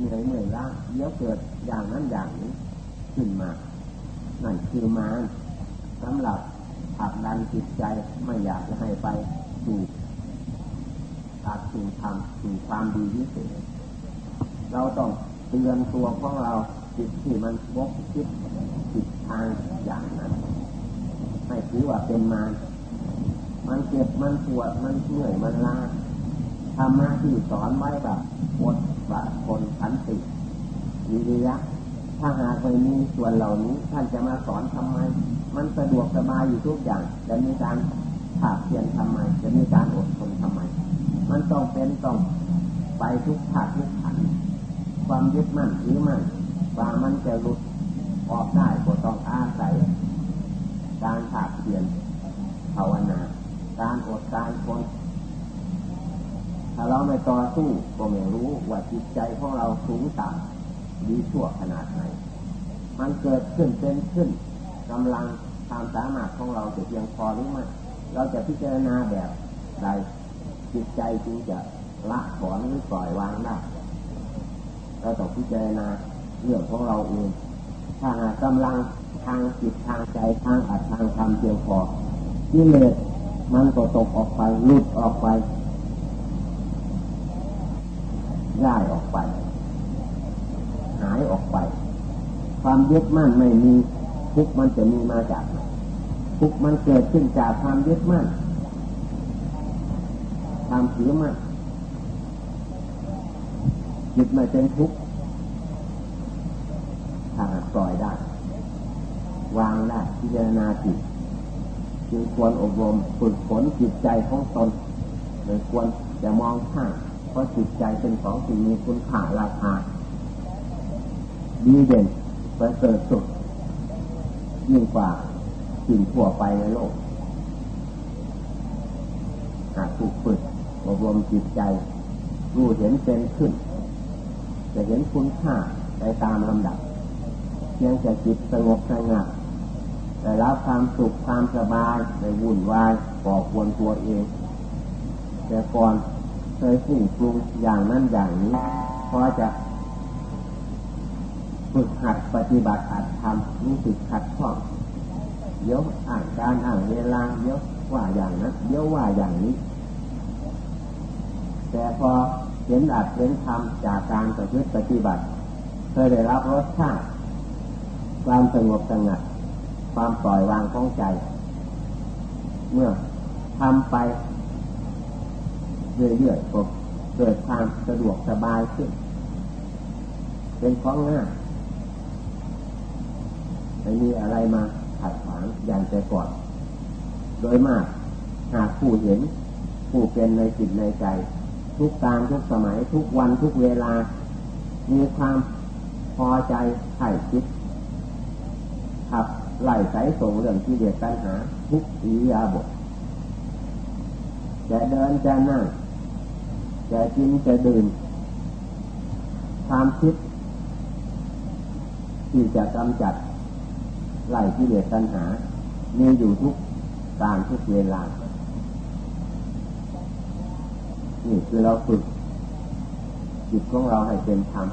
เหนื่อยเหนื่อยล้าเดี๋ยวเกิดอย่างนั้นอย่างนี้ขึ้นมา นั่นคือมารสำหรับผลักดันจิตใจไม่อยากจะให้ไปสู่ตัดสิ่งทำสิ่งความดีที่สุดเราต้องเตือนตัวของเราจิตที่มันวกคิดจิตทางอย่างนั้นให้ถือว่าเป็นมารมันเจ็บมันปวดมันเหนื่อยมันล้าธรรมะที่สอนไว้แบบอด บะคนขันติวิริยะถ้าหากไม่มีส่วนเหล่านี้ ท่านจะมาสอนทำไม มันสะดวกสบายอยู่ทุกอย่างจะมีการถากเพียนทำไม จะมีการอดทนทำไม มันต้องเป็นต้องไปทุกภาคทุกขัน ความยึดมั่นถือมั่นว่ามันจะหลุดออกได้ก็ต้องอาศัย การถากเพียนภาวนา การอดการทน เราไม่ต่อสู้ก็ไม่รู้ว่าจิตใจของเราสูงต่ำดีชั่วขนาดไหน มันเกิดขึ้นเป็นขึ้นกำลังความสามารถของเราจะเพียงพอหรือไม่เราจะพิจารณาแบบใดจิตใจจึงจะละถอนหรือปล่อยวางได้เราต้องพิจารณาเรื่องของเราเองถ้าหากกำลังทางจิตทางใจทางอัดทางธรรมเพียงพอกิเลสมันก็ตกออกไปหลุดออกไป ย้ายออกไป หายออกไป ความยึดมั่นไม่มีทุกมันจะมีมาจากไหนทุกมันเกิดขึ้นจากความยึดมั่นความถือมั่นจิตไม่เป็นทุกข์ถ้าปล่อยได้ วางได้พิจารณาจิตจึงควรอบรมฝึกฝนจิตใจของตนโดยควรจะมองข้าง เพราะจิตใจเป็นของสิ่งมีคุณค่าราคาดีเด่นประเสริฐสุดยิ่งกว่าสิ่งทั่วไปในโลกหากถูกฝึกอบรมจิตใจรู้เห็นเป็นขึ้น จะเห็นคุณค่าในตามลำดับเพียงแต่จิตสงบสงัดแต่รับความสุขความสบายในวุ่นวายก่อควรตัวเอง แต่ก่อน เคยสิ่งปรุงอย่างนั้นอย่างนี้เพราะจะฝึกหัดปฏิบัติหัดทำรู้สึกขัดข้องเดี๋ยวอ่านการอ่านเวลาเดี๋ยวว่าอย่างนั้นเดี๋ยวว่าอย่างนี้ แต่พอเห็นอัดเห็นทำจากการปฏิบัติเคยได้รับรสชาติความสงบสงัด ความปล่อยวางของใจ เมื่อทำไป เรื่อยๆก็เกิดความสะดวกสบายขึ้น เป็นของง่ายไม่มีอะไรมาขัดขวางอย่างแต่ก่อน โดยมากหากผู้เห็น ผู้เป็นในจิตในใจ ทุกการทุกสมัยทุกวันทุกเวลา มีความพอใจไถ่คิดขับไล่สายส่งเรื่องที่เดียดปัญหา ทุกอิยาบทจะเดินจะนั่ง จะกินจะดื่มความคิด ที่จะกำจัดไล่ที่เดียดปัญหา มีอยู่ทุกการทุกเวลา นี่คือเราฝึกจิตของเราให้เป็นธรรม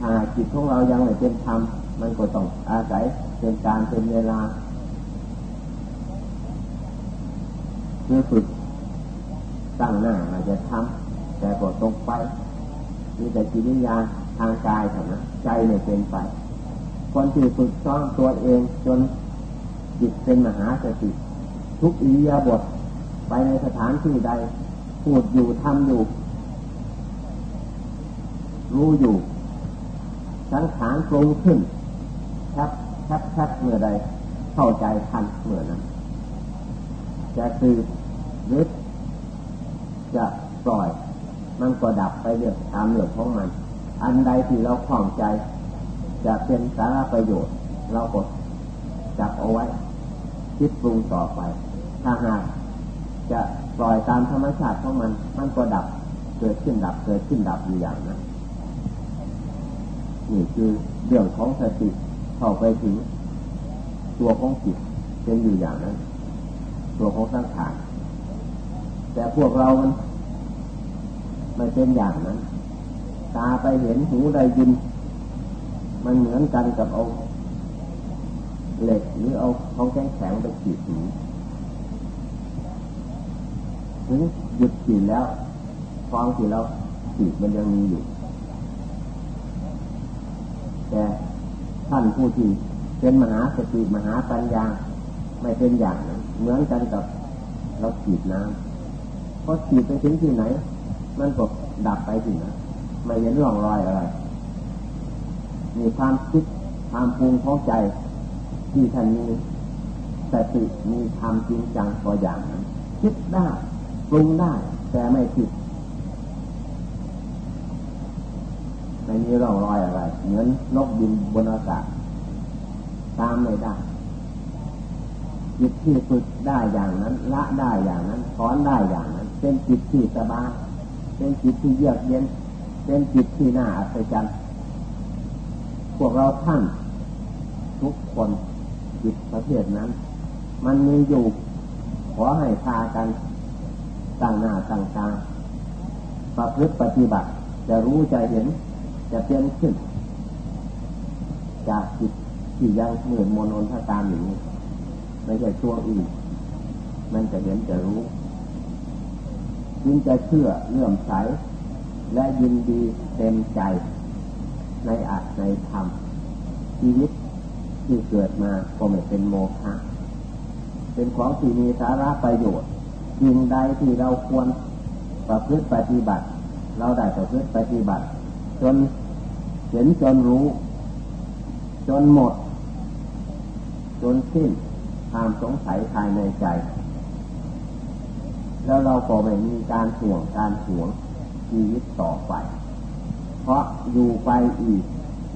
ถ้าจิตของเรายังไม่เป็นธรรมมันก็ต้องอาศัยเป็นการเป็นเวลาเพื่อฝึกตั้งหน้าอาจจะทำ แต่ก็ตกไปมีแต่จิตวิญญาณทางกายเท่านั้นใจไม่เป็นไป คนที่ฝึกซ้อมตัวเองจนจิตเป็นมหาสติ ทุกอิริยาบถไปในสถานที่ใด พูดอยู่ทำอยู่ รู้อยู่ สังขารปรุงขึ้นชัดชัดชัดเมื่อใด เข้าใจทันเมื่อนั้นจะคือรึกจะ มันก็ดับไปเรื่อยตามเรื่องของมัน อันใดที่เราคล่องใจ จะเป็นสาระประโยชน์ เรากดจับเอาไว้ คิดปรุงต่อไป ถ้าหากจะปล่อยตามธรรมชาติของมัน มันก็ดับเกิดขึ้นดับเกิดขึ้นดับอยู่อย่างนั้นนี่คือเรื่องของสติเข้าไปถึงตัวของจิตเป็นอยู่อย่างนั้น ตัวของสังขารแต่พวกเรามัน ไม่เป็นอย่างนั้น ตาไปเห็นหูได้ยิน มันเหมือนกันกับเอาเหล็กหรือเอาของแข็งแข็งไปขีดหูถึงหยุดขีดแล้วฟองที่เราขีดมันยังมีอยู่ แต่ท่านผู้ที่เป็นมหาสติมหาปัญญาไม่เป็นอย่างนั้นเหมือนกันกับเราขีดน้ำเพราะขีดไปถึงที่ไหน มันก็ดับไปที่นั้นไม่เห็นร่องรอยอะไรมีความคิดความปรุงของใจ ที่ท่านมีสติมีธรรมจริงจังพออย่างนั้นคิดได้ปรุงได้ แต่ไม่ผิดไม่มีร่องรอยอะไร เหมือนนกบินบนอากาศตามไม่ได้จิตที่ฝึกได้อย่างนั้น ละได้อย่างนั้นถอนได้อย่างนั้น เป็นจิตที่สบาย เป็นจิตที่เยือกเย็น เป็นจิตที่น่าอัศจรรย์พวกเราท่านทุกคนจิตประเภทนั้น มันมีอยู่ขอให้พากันตั้งหน้าตั้งตาประพฤติปฏิบัติ จะรู้จะเห็นจะเป็นขึ้น จากจิตที่ยังเหมือนมนอนทการอย่างนี้ไม่ใช่ตัวอื่นมันจะเห็นจะรู้ ยินจะเชื่อเลื่อมใส และยินดีเต็มใจ ในอาจในธรรม ชีวิตที่เกิดมาก็ไม่เป็นโมฆะเป็นของที่มีสาระประโยชน์ยิ่งใดที่เราควรประพฤติปฏิบัติ เราได้ประพฤติปฏิบัติ จนเห็นจนรู้ จนหมด จนสิ้นความสงสัยภายในใจ แล้วเราก็ไม่มีการห่วงการห่วงชีวิตต่อไป เพราะอยู่ไปอีก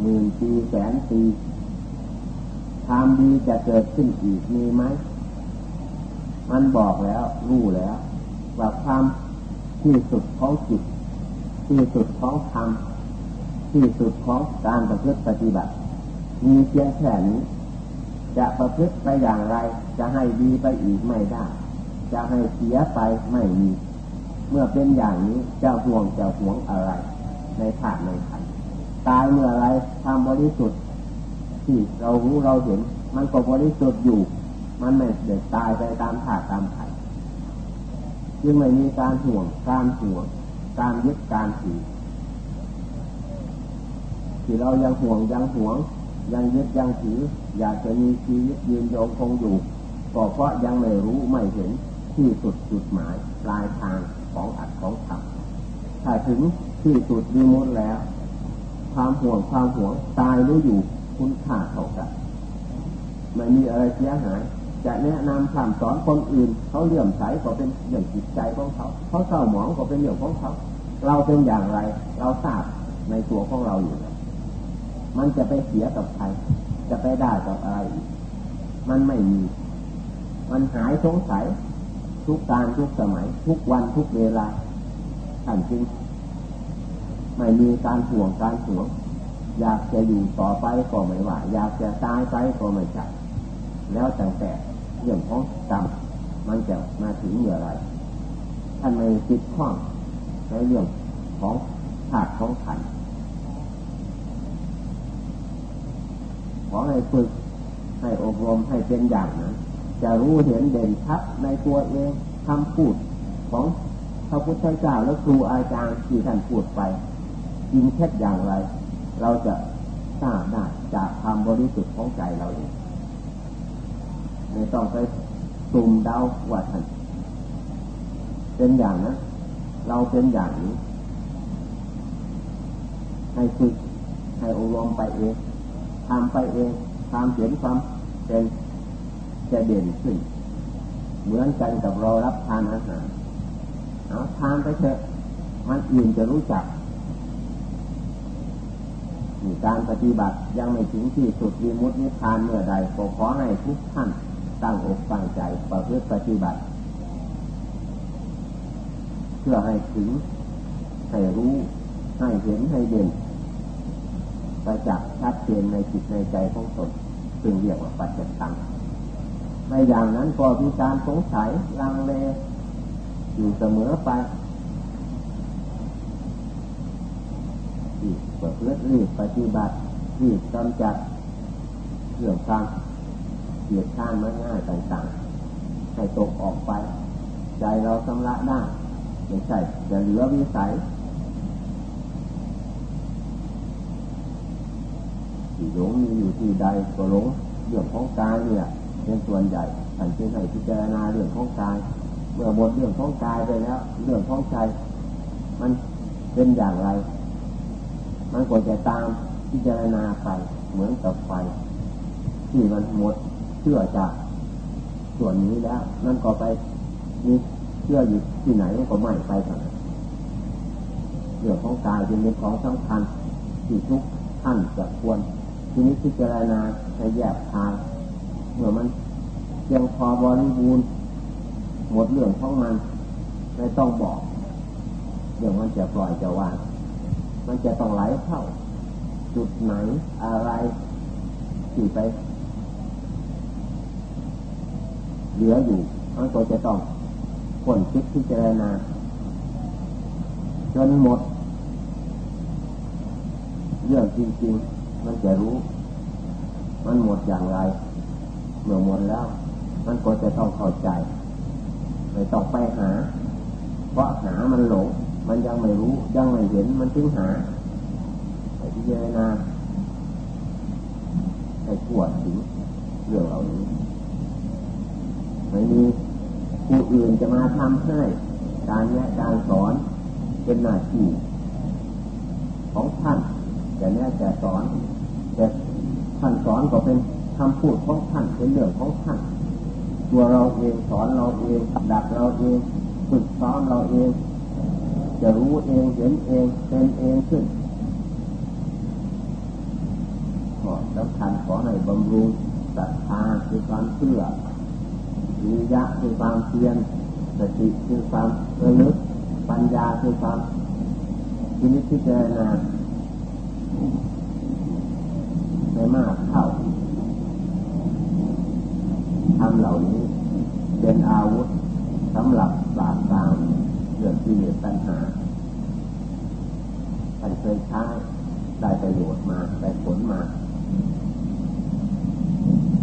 หมื่นปีแสนปีความดีจะเกิดขึ้นอีกมีไหม มันบอกแล้วรู้แล้ว ว่าความที่สุดของจิต ที่สุดของธรรมที่สุดของการประพฤติปฏิบัติ มีเพียงแค่นี้ จะประพฤติไปอย่างไร จะให้ดีไปอีกไม่ได้ จะให้เสียไปไม่มี เมื่อเป็นอย่างนี้จะห่วงจะห่วงอะไร ในธาตุในขันตายเมื่อไรทำบริสุทธิ์ที่เรารู้เราเห็น มันก็บริสุทธิ์อยู่ มันไม่เด็ดตายไปตามธาตุตามขันจึงไม่มีการห่วงการห่วงการยึดการถือที่เรายังห่วงยังห่วง ยังยึดยังถือ อยากจะมีชีวิตยืนยงคงอยู่ก็เพราะยังไม่รู้ไม่เห็น ที่สุดจุดหมายปลายทางของอัดของทำถ้าถึงที่สุดวิมุตแล้ว ความห่วงความห่วงตายรู้อยู่คุณค่าเท่ากันไม่มีอะไรเสียหาย จะแนะนำคำสอนคนอื่น เขาเลื่อมใสก็เป็นเรื่องจิตใจของเขาเขาเศร้าหมองก็เป็นเรื่องของเขา เราเป็นอย่างไร เราทราบในตัวของเราอยู่ มันจะไปเสียกับใคร จะไปได้กับอะไร มันไม่มี มันหายสงสัย ทุกการทุกสมัย ทุกวันทุกเวลาท่านจริงไม่มีการห่วงการห่วง อยากจะอยู่ต่อไปก็ไม่ว่า อยากจะตายไปก็ไม่ใช่แล้วแต่แต่เรื่องของกรรมมันจะมาถึงเมื่อไรท่านไม่ติดข้องในเรื่องของธาตุของขันขอให้ฝึกให้อบรมให้เป็นอย่างนั้น จะรู้เห็นเด่นชัดในตัวเองคำพูดของพระพุทธเจ้าและครูอาจารย์ที่ท่านพูดไปจริงแค่อย่างไร เราจะทราบได้จากความบริสุทธิ์ของใจเราเองไม่ต้องไปสุ่มเดาว่าท่านเป็นอย่างนั้นเราเป็นอย่างนี้ ให้ฝึกให้อบรมไปเองทำไปเองทำเห็นความเป็น จะเด่นขึ้น เหมือนกันกับเรารับทานอาหารเอาทานไปเถอะมันอื่นจะรู้จักการปฏิบัติยังไม่ถึงที่สุดวิมุตตินิพพานเมื่อใดก็ขอให้ทุกท่านตั้งอกตั้งใจประพฤติปฏิบัติ เพื่อให้ถึงให้รู้ให้เห็นให้เด่นประจักษ์ชัดเจนในจิตในใจของตนซึ่งเรียกว่าปัจจตัง ในอย่างนั้นก็มีการสงสัยลังเลอยู่เสมอไปที่เปิดเลือดรีบปฏิบัติรีบกำจัดเรื่องความเกลียดข้านมาง่ายต่างๆ ให้ตกออกไป ใจเราสำละได้ไม่ใช่จะเหลือวิสัยที่หลงมีอยู่ที่ใดก็หลงเรื่องของกายเนี่ย เป็นส่วนใหญ่ท่านจึงให้พิจารณาเรื่องของกาย เมื่อหมดเรื่องของกายไปแล้ว เรื่องของใจ มันเป็นอย่างไร มันก็จะตามพิจารณาไปเหมือนกับไฟที่มันหมดเชื่อจากส่วนนี้แล้ว นั่นก็ไปมีเชื่ออยู่ที่ไหนก็ไม่ไปเท่านั้นเรื่องของกายเป็นของสำคัญที่ทุกท่านจะควรทีนี้พิจารณาให้แยกทาง เมื่อมันเพียงพอบริบูรณ์หมดเรื่องของมันไม่ต้องบอก เดี๋ยวมันจะปล่อยจะวางมันจะต้องไหลเข้า จุดไหนอะไรที่ไป เหลืออยู่มันก็จะต้องคนคิดพิจารณาจนหมด เรื่องจริงๆ มันจะรู้ มันหมดอย่างไร เมื่อหมดแล้ว มันก็จะต้องเข้าใจ ไม่ต้องไปหา เพราะหามันหลง มันยังไม่รู้ ยังไม่เห็น มันถึงหาไปพิจารณาให้ปวดถึงเรื่องเหล่านี้ไม่มีผู้อื่นจะมาทำให้การแนะการสอนเป็นหน้าที่ของท่านแต่แนะแต่สอนแต่ท่านสอนก็เป็น คำพูดของท่านเป็นเรื่องของท่านตัวเราเองสอนเราเองดักเราเองฝึกซ้อมเราเอง จะรู้เองเห็นเองเป็นเองขึ้นขอสำคัญขอให้บำรุงศรัทธาคือความเชื่อวิยะคือความเพียรสติคือความระลึกปัญญาคือความพินิจพิจารณาไม่มากเท่า ทำเหล่านี้ เป็นอาวุธสำหรับปราบปรามเรื่องที่เหลือปัญหาท่านเคยใช้ได้ประโยชน์มาได้ผลมา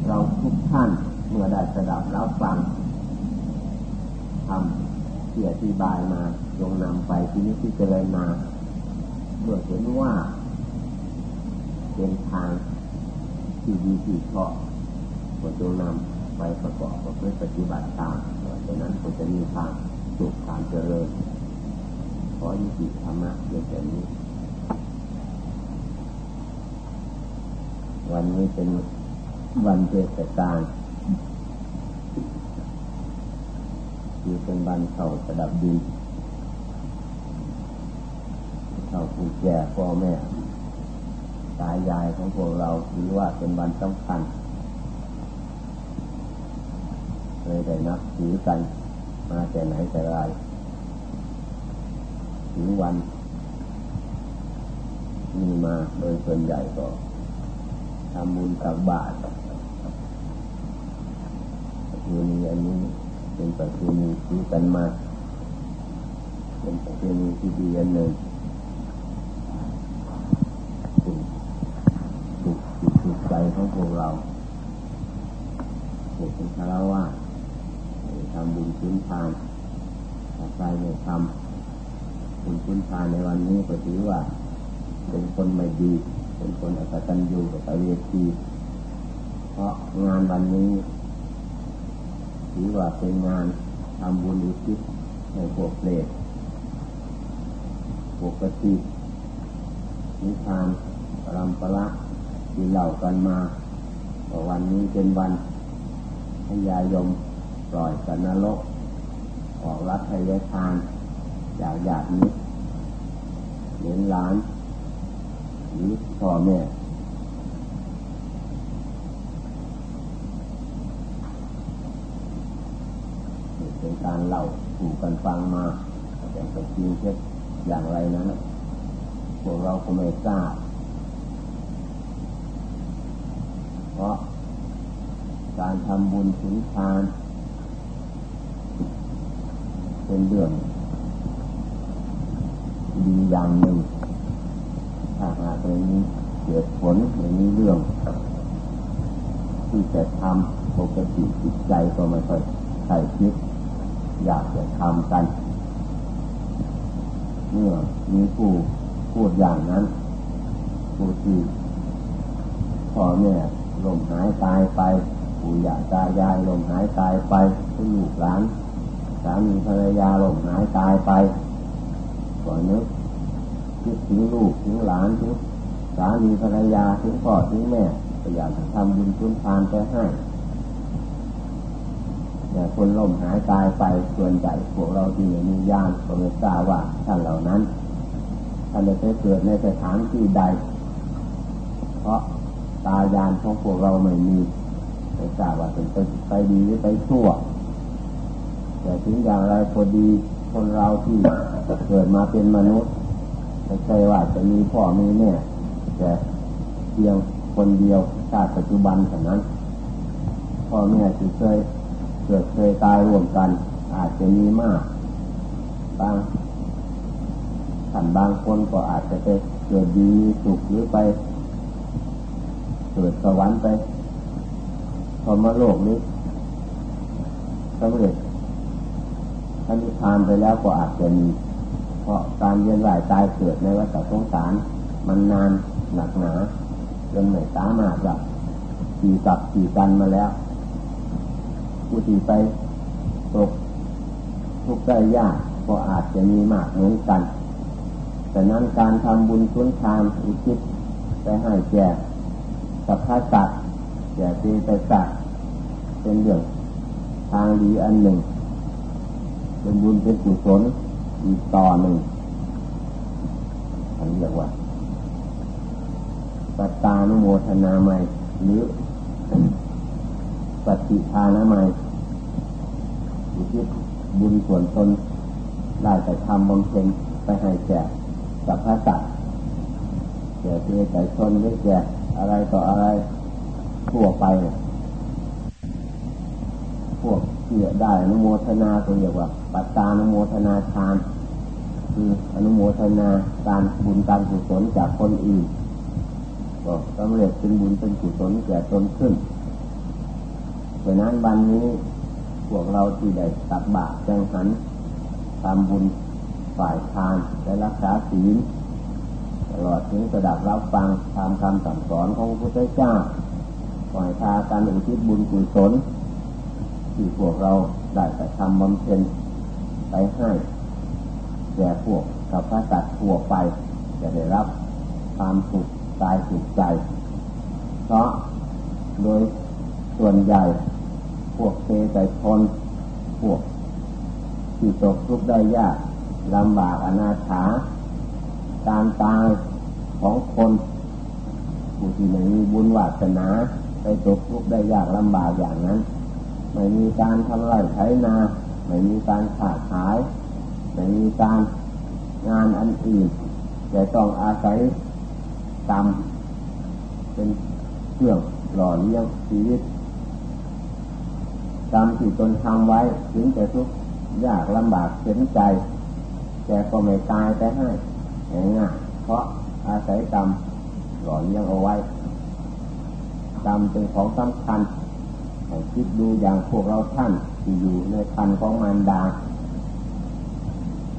เราทุกท่านเมื่อได้สดับแล้วฟังทำที่อธิบายมาลงนำไปที่นี้ที่เจริญมาเมื่อเห็นว่า เป็นทางที่ดีที่ชอบก็จงนำ ไปประกอบกับพื่อปฏิบัติตามดังนั้นก็จะมีทางสุขความเจริญ ขอยุติธรรมะเพียงแค่นี้ วันนี้เป็นวันเทศกาลคือเป็นวันเข้าสดับดีเข้าผู้แก่พ่อแม่ ตายายของพวกเราถือว่าเป็นวันสำคัญ เลยได้นับถือกันมาแต่ไหนแต่ไรถือวันมีมาโดยส่วนใหญ่ก็ทำบุญตักบาตรประเพณีอันนี้เป็นประเพณีที่กันมา เป็นประเพณีที่ดีอันหนึ่งสุขสุขสุขใจของพวกเราพวกเป็นคารวะำบุญชิ้นทานถ้าใครไม่ทำบุญชิ้นทานในวันนี้ก็ถือว่า เป็นคนไม่ดี เป็นคนอัตตันยูกับตเวทีเพราะงานวันนี้ถือว่าเป็นงานทำบุญอุทิศในพวกเปรตปกตินิทานรำปละที่เหล่ากันมาว่าวันนี้เป็นวันพยายม ปล่อยสันนรก ออกรับทยทานจากญาตินี้เลี้ยงหลานหรือพ่อแม่เป็นการเล่าถูกกันฟังมาแต่เป็นจริงเท็จอย่างไรนั้นพวกเราก็ไม่ทราบเพราะการทำบุญถึงทาน เป็นเรื่องดีอย่างหนึ่งถ้าหากไม่มีเหตุผลไม่มีเรื่อง ที่จะทำปกติจิตใจก็ไม่ค่อยใส่คิด อยากจะทำกัน เมื่อมีผู้พูดอย่างนั้นผู้ที่พ่อแม่ลมหายตายไปปู่ย่าตายายลมหายตายไปลูกหลานามีภรรยาลมหายตายไปก่อนนึกคิดถึงลูกถึงหลานถึงสามีภรรยาถึงพ่อถึงแม่ก็อยากจะทำบุญคุณทานไปให้แต่คนล่มหายตายไปส่วนใหญ่พวกเราที่มีญาณก็ไม่ทราบว่าท่านเหล่านั้นท่านได้เกิดในสถานที่ใด เพราะตายานของพวกเราไม่มีไม่ทราบว่าเป็นไปดีหรือไปชั่ว แต่ถึงอย่างไรพอดีคนเราที่เกิดมาเป็นมนุษย์ไม่ใช่ว่าจะมีพ่อมีแม่แต่เพียงคนเดียวชาติปัจจุบันเท่านั้นพ่อแม่ที่เคยเกิดเคยตายรวมกัน อาจจะมีมากบางท่านบางคนก็อาจจะไปเกิดดีมีสุขหรือไปเกิดสวรรค์ไปพอมาโลกนี้สำเร็จ ถ้านิพพานไปแล้วก็อาจจะมี เพราะการเวียนว่ายตายเกิดในวัฏสงสาร มันนานหนักหนาจนไม่สามารถจะขี่กับขี่กันมาแล้ว ผู้ที่ไปตกทุกข์ได้ยากก็อาจจะมีมากเหมือนกัน แต่นั้นการทำบุญทุนทานอุทิศไปให้แก่สัพพะสัตว์แก่ตีไปสัตว์เป็นเรื่องทางดีอันหนึ่ง เป็นบุญเป็นกุศลอีกต่อหนึ่งอันเรียกว่าปัตตานุโมทนาใหม่หรือปฏิทานะใหม่อุทิศบุญส่วนตนได้แต่ทำบำเพ็ญไปให้แก่สัพพะสัตว์แก่เพื่อใจชนหรือแก่อะไรต่ออะไรทั่วไป พวกเกี่ยได้นุโมทนาตัวเรียกว่า ปัตตานุโมทนาทาน คืออนุโมทนาการบุญการกุศลจากคนอื่นก็สำเร็จเป็นบุญเป็นกุศลแก่ตนขึ้นดังนั้นวันนี้พวกเราที่ได้ตักบาตรจังหันทำบุญฝ่ายทานและรักษาศีลตลอดถึงสดับรับฟังตามคำสั่งสอนของพระพุทธเจ้าปล่อยทาการอุทิศบุญกุศลที่พวกเราได้แต่ทำบำเพ็ญ ไปให้แก่พวกกับพระสัตว์ทั่วไป จะได้รับความสุขกายสุขใจ เพราะโดยส่วนใหญ่ พวกเทใจทนพวกที่ตกทุกข์ได้ยากลำบากอนาถาการตายของคนผู้ที่ไม่มีบุญวาสนาไปตกทุกข์ได้ยากลำบากอย่างนั้น ไม่มีการทำไรไถนา ไม่มีการขาดขาย ไม่มีการงานอันอื่นแต่ต้องอาศัยกรรมเป็นเครื่องหล่อเลี้ยงชีวิตกรรมที่ตนทำไว้ถึงจะทุกข์ยากลำบากเสียใจ แต่ก็ไม่ตายแต่ให้ง่ายเพราะอาศัยกรรมหล่อเลี้ยงเอาไว้กรรมเป็นของสำคัญ ให้คิดดูอย่างพวกเราท่านที่อยู่ในคันของมารดา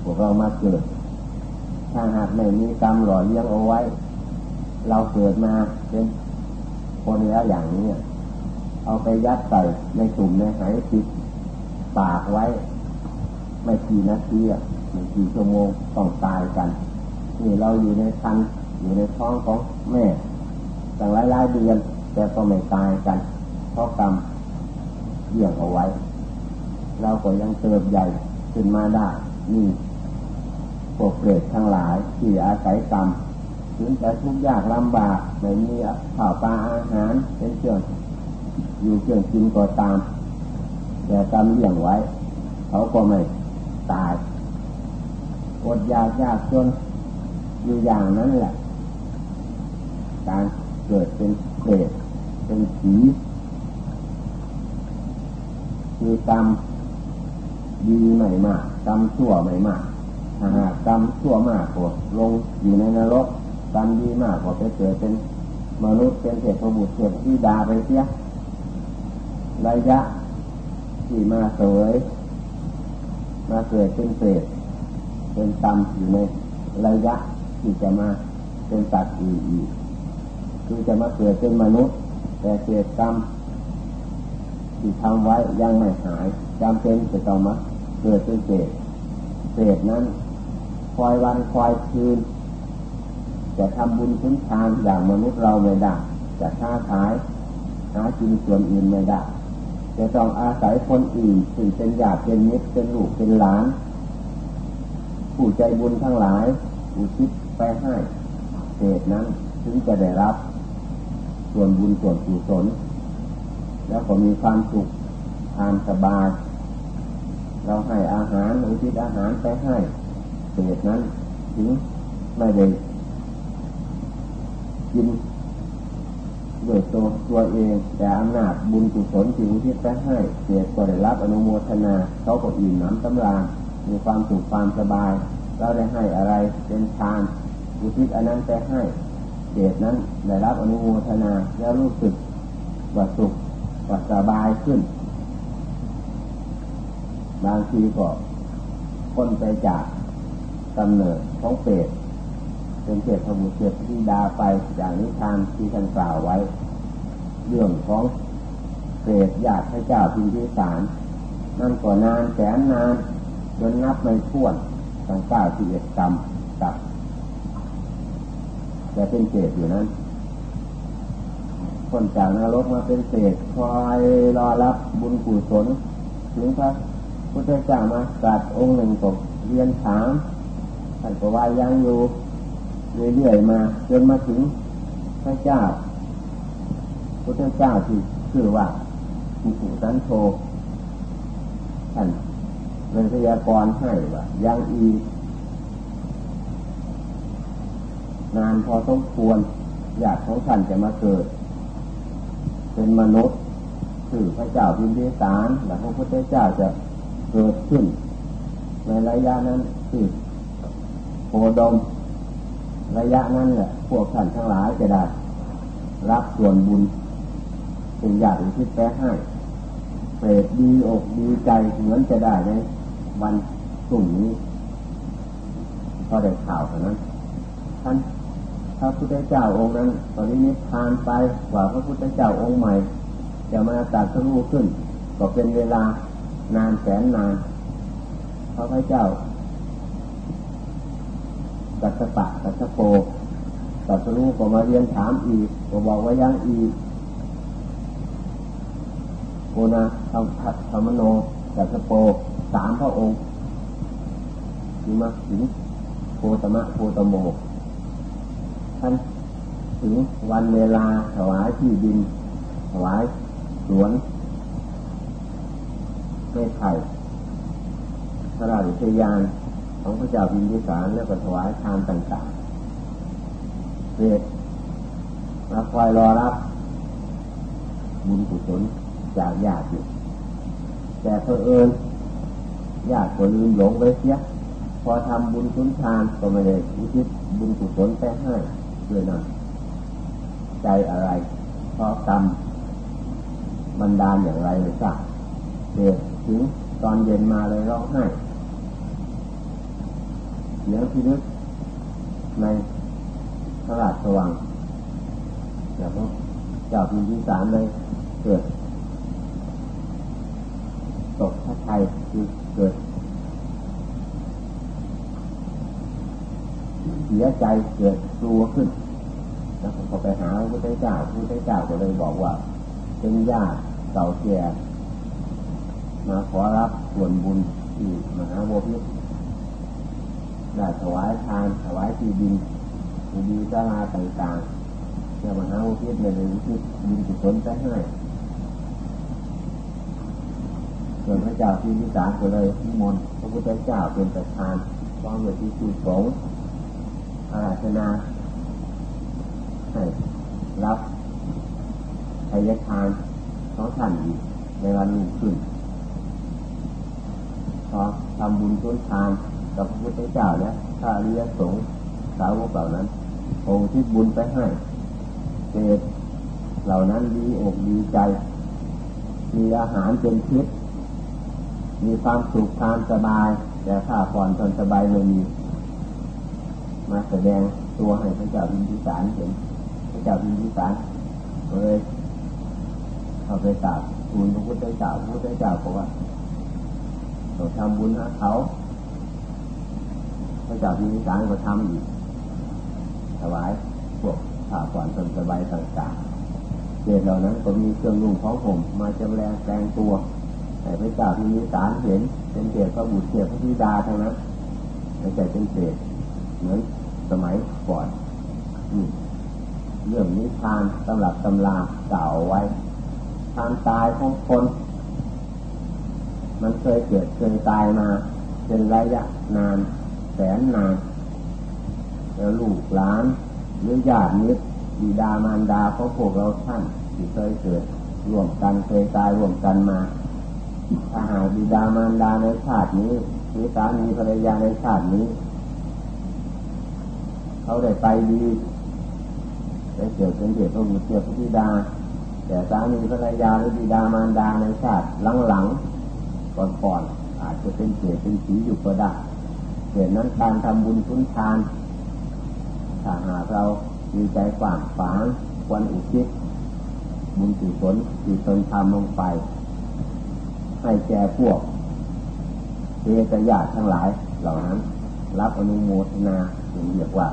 พวกเรามาเกิด ถ้าหากไม่มีกรรมหล่อเลี้ยงเอาไว้ เราเกิดมาเป็นคนแล้วอย่างนี้เอาไปยัดใส่ในตุ่มในหายติดปากไว้ ไม่กี่นาทีไม่กี่ชั่วโมงต้องตายกันนี่เราอยู่ในคันอยู่ในท้องของแม่ตั้งหลายหลายเดือนแต่ก็ไม่ตายกันเพราะกรรม เยี่ยงเอาไว้ เราก็ยังเติบใหญ่ขึ้นมาได้ นี่พวกเปรตทั้งหลายที่อาศัยกรรมถึงจะทุกข์ยากลำบากไม่มีข้าวปลาอาหารเป็นเครื่องอยู่เครื่องกินก็ตาม แต่กรรมเลี้ยงไว้ เขาก็ไม่ตายอดอยากยากจนอยู่อย่างนั้นแหละ การเกิดเป็นเศษเป็นสี คือกรรมดีใหม่มากกรรมชั่วใหม่มากถ้าหากกรรมชั่วมากก็ลงอยู่ในนรกกรรมดีมากกว่าไปเกิดเป็นมนุษย์เป็นเทพบุตรเทพธิดาไปเสียระยะที่มาเสวยมาเกิดเป็นเปรตเป็นกรรมอยู่ในระยะที่จะมาเป็นสัตว์อื่นอีกคือจะมาเกิดเป็นมนุษย์ แต่เกิดกรรม ที่ทำไว้ยังไม่หายจำเป็นจะต้องมาเกิดเป็นเปรตเปรตนั้นคอยวันคอยคืนจะทำบุญคุ้นทานอย่างมนุษย์เราไม่ได้จะค้าขายหากินส่วนอื่นไม่ได้จะต้องอาศัยคนอื่นซึ่งเป็นญาติเป็นมิตรเป็นลูกเป็นหลาน ผู้ใจบุญทั้งหลายอุทิศไปให้เศษนั้นถึงจะได้รับ ส่วนบุญส่วนกุศล แล้วก็มีความสุขทานสบาย เราให้อาหารอุทิศอาหารไปให้เศษนั้นถึงไม่ได้กินด้วยตัวตัวเอง แต่อำนาจบุญกุศลที่อุทิศไปให้เศษก็ได้รับอนุโมทนาเขาก็อิ่มน้ำตำรามีความสุขความสบาย เราได้ให้อะไรเป็นทานอุทิศอันนั้นไปให้เศษนั้นได้รับอนุโมทนาแล้วรู้สึกว่าสุข ว่าสบายขึ้น บางทีก็คนไปจากกำเนิดของเปรตเป็นเศษพบุเศษที่ดาไปอย่างนิทานที่ท่านกล่าวไว้ เรื่องของเศษญาติพระเจ้าพิมพิสารนั่นก็นานแสนนานจนนับไม่ถ้วนตั้งเก้าสิบเอ็ดกรรมกับแต่เป็นเศษอยู่นั้น คนจากนรกมาเป็นเศษคอยรอรับบุญกุศลถึงพระพุทธเจ้ามาตัดองค์หนึ่งตกเรียนถามท่านก็ว่ายังอยู่เรื่อยๆมา จนมาถึงพระเจ้า พุทธเจ้าที่ชื่อว่าภูสุสันโธท่านเป็นพยากรให้ว่ายังอีนานพอสมควรอยากของท่านจะมาเกิด เป็นมนุษย์คือพระเจ้าพิมพิสารและพระพุทธเจ้าจะเกิดขึ้น ในระยะนั้นคือโพดม ระยะนั้นแหละพวกท่านทั้งหลายจะได้รับส่วนบุญเป็นญาติที่แท้ให้เปรตดีอกดีใจเหมือนจะได้ในวันพรุ่งนี้ ก็ได้ข่าวเท่านั้นท่าน พระพุทธเจ้าองค์นั้น ตอนนี้นิพพานไปกว่าพระพุทธเจ้าองค์ใหม่ จะมาตัดสู้ขึ้น ก็เป็นเวลานานแสนนานพระพุทธเจ้ากัสปะกัสโปกัสรู้ก็มาเรียนถามอีกก็บอกว่ายังอีกโกนาธรรมธรรมโนกัสโปสามพระองค์ที่มาถึงโพตมะโพตโม ท่านถึงวันเวลาถวายที่ดิน ถวายสวนไม่ไข่พระราชยานของพระเจ้าพิมพิสารแล้วก็ถวายทานต่างๆเรียกมาคอยรอรับ บุญกุศลจากญาติอยู่แต่เพอเอิญญาติคนลืมหลงไวเสียพอทำบุญสุนทานก็ไม่ได้อุทิศบุญกุศลไปให้ ด้วยนะใจอะไร เพราะกรรมบันดาลอย่างไรไม่ทราบเด็กถึงตอนเย็นมาเลยร้องไห้เสียงพินึกในพระราชวังแล้วก็เจ้าพิมพิสารเลยเกิดตกพระไทยคือเกิด สียใจเกิดกลัวขึ้นแล้วพอไปหาพระพุทธเจ้าพระพุทธเจ้าก็เลยบอกว่า เป็นญาติเก่าแก่มาขอรับส่วนบุญที่มหาโวพิได้ถวายทานถวายที่ดินดีสาราต่างๆจะมหาอุทิศในเรื่องที่ดินกุศลไปให้ส่วนพระเจ้าที่วิสารก็เลยนิมนต์พระพุทธเจ้าเป็นประธานฟ้องเวทีที่สงฆ์ อาราธนาให้รับพยทานของท่านอีกในวันรุ่งขึ้นพอทำบุญทุนทานกับพระพุทธเจ้าเนี่ยถ้าอริยสงฆ์สาวกเหล่านั้นพโอ้ที่บุญไปให้เศษเหล่านั้นดีอกดีใจ มีอาหารเป็นพิษมีความสุขความสบาย แต่ข้าผ่อนทนสบายไม่มี มาแสดงตัวให้พระเจ้าพิมพิสารเห็นพระเจ้าพิมพิสารเลยเข้าไปกราบทูลพระพุทธเจ้าพระพุทธเจ้าบอกว่าเราทำบุญให้เขาพระเจ้าพิมพิสารก็ทำอีกถวายพวกข้าผ่อนทนสบายต่างๆเจตเหล่านั้นก็มีเครื่องนุ่งของผมมาจำแรงแปลงตัวแต่พระเจ้าพิมพิสารเห็นเป็นเศษพระบุตรเศษพระธิดาทั้งนั้นไม่ใช่เป็นเศษเหมือน สมัยก่อนเรื่องนี้ทานสำรับตำราเก่าไว้ทานตายของคน มันเคยเกิดเคยตายมา เป็นระยะนาน แสนนาน แล้วลูกหลานหรือญาติมิตรบิดามารดาของพวกเราท่านที่เคยเกิดร่วมกันเคยตายร่วมกันมาถ้าหากบิดามารดาในชาตินี้หรือสามีภรรยาในชาตินี้ เขาได้ไปดีได้เกิดเป็นเด็กพระบุตรเกิดพระธิดา แต่สามีภรรยาหรือบิดามารดาในชาติหลังๆก่อนๆอาจจะเป็นเกิดเป็นสีอยู่ก็ได้เกิดนั้นการทำบุญทุนทานถ้าหากเรามีใจฝางฝางควรอุทิศบุญกุศลที่ตนทำลงไป ให้แก่พวกเทกญาติทั้งหลายเหล่านั้น รับอนุโมทนาถึงเรียกว่า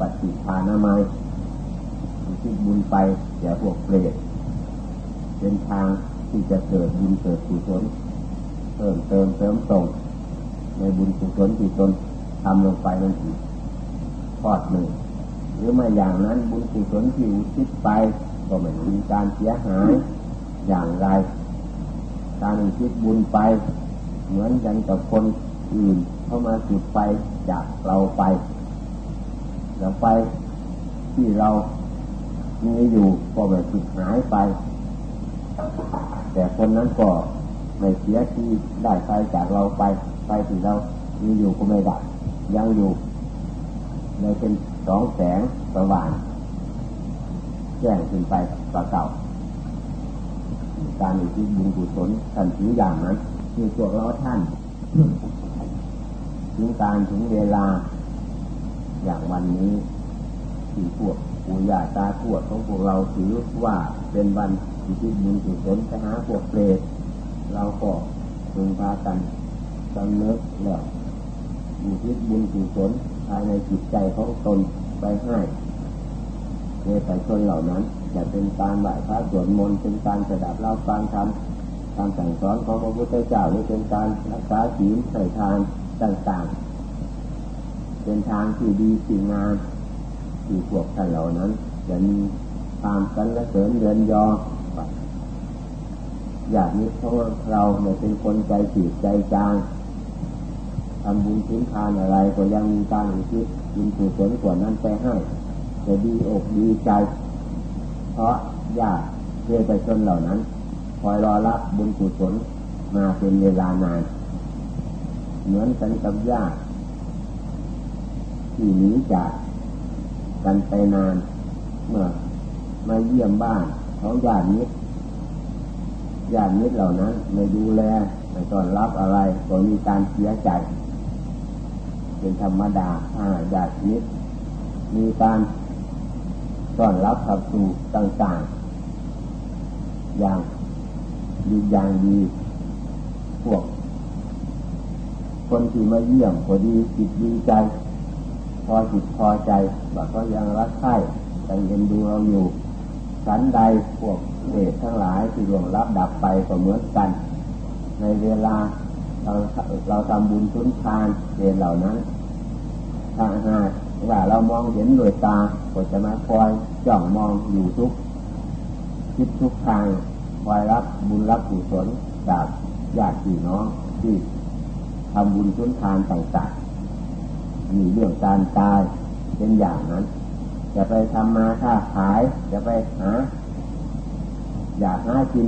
ปฏิภาณามัยที่บุญไปแก่พวกเปรตเป็นทางที่จะเกิดบุญเกิดกุศลเพิ่มเติมเสริมส่ง ในบุญกุศลที่ตนทำลงไปนั่นอีกทอดหนึ่งหรือไม่อย่างนั้นบุญกุศลที่อุทิศไปก็ไม่มีการเสียหายอย่างไร การคิดบุญไป เหมือนกันกับคนอื่นเข้ามาจุดไฟจากเราไป แล้วไปที่เรามีอยู่ก็ไม่ติดหายไป แต่คนนั้นก็ไม่เสียที่ได้ไปจากเราไปไปที่เรามีอยู่ก็ไม่ได้ยังอยู่เลยเป็นสองแสงสว่างแจ้งขึ้นไปกว่าเก่า การอุทิศบุญกุศลท่านถืออย่างนั้นคือพวกเราท่านถึงการถึงเวลา อย่างวันนี้ที่พวกปู่ย่าตาทวดของพวกเราถือว่าเป็นวันอุทิศบุญกุศลไปหาพวกเปรตเราก็พึงพากันสำเนึกแล้วอุทิศบุญกุศลภายในจิตใจของตนไปให้ในแต่ชนเหล่านั้นจะเป็นการไหว้พระสวดมนต์เป็นการสดับเล่าฟังธรรมคำสั่งสอนของพระพุทธเจ้าหรือเป็นการรักษาศีลใส่ทานต่างๆ เป็นทางที่ดีที่งามที่พวกท่านเหล่านั้นจะมีความกันและเสริมเดินยออยากนี้เพราะเราเนี่ยเป็นคนใจจีดใจจางทำบุญทิ้งทานอะไรก็ยังมีการอุทิศบุญกุศลกว่านั้นไปให้จะดีอกดีใจ เพราะญาติเพื่อไปชนเหล่านั้น คอยรอรับบุญกุศลมาเป็นเวลานาน เหมือนกันกับญาติ ที่หนีจากกันไปนาน เมื่อมาเยี่ยมบ้านของญาตินี้ญาตินี้เหล่านั้นไม่ดูแลไม่ต้อนรับอะไรก็มีการเสียใจ เป็นธรรมดาถ้าญาตินี้มีการต้อนรับขับสู่ต่างๆ อย่างดีอย่างดีพวก คนที่มาเยี่ยมพอดีจิตดีใจ พอจิตพอใจว่าก็ยังรักใคร่ยังเอ็นดูเราอยู่สันใดพวกเดชทั้งหลายที่รวงรับดับไปก็เหมือนกัน ในเวลาเราเราทำบุญทุนทานเดชเหล่านั้นถ้าหากว่าเรามองเห็นโดยตาก็จะมาคอยจ้องมองอยู่ทุกคิดทุกทางคอยรับบุญรับกุศลจากญาติพี่น้องที่ทำบุญทุนทานต่างๆ มีเรื่องการตายเป็นอย่างนั้นจะไปทำมาค้าขายจะไปหาอยากหากิน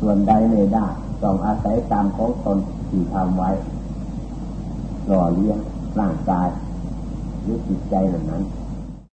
ส่วนใดไม่ได้ต้องอาศัยตามของตนที่ทำไว้หล่อเลี้ยงร่างกายหรือจิตใจเหล่านั้น